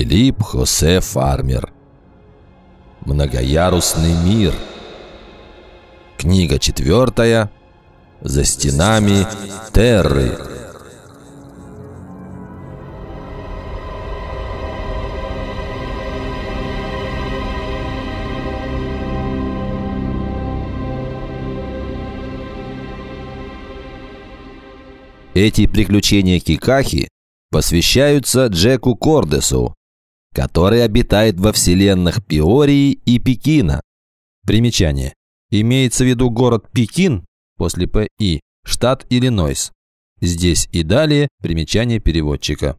Филипп Хосе Фармер. Многоярусный мир. Книга четвертая. За стенами Терры. Эти приключения Кикахи посвящаются Джеку Кордесу, который обитает во вселенных Пиории и Пекина. Примечание. Имеется в виду город Пекин после ПИ, штат Иллинойс. Здесь и далее примечание переводчика.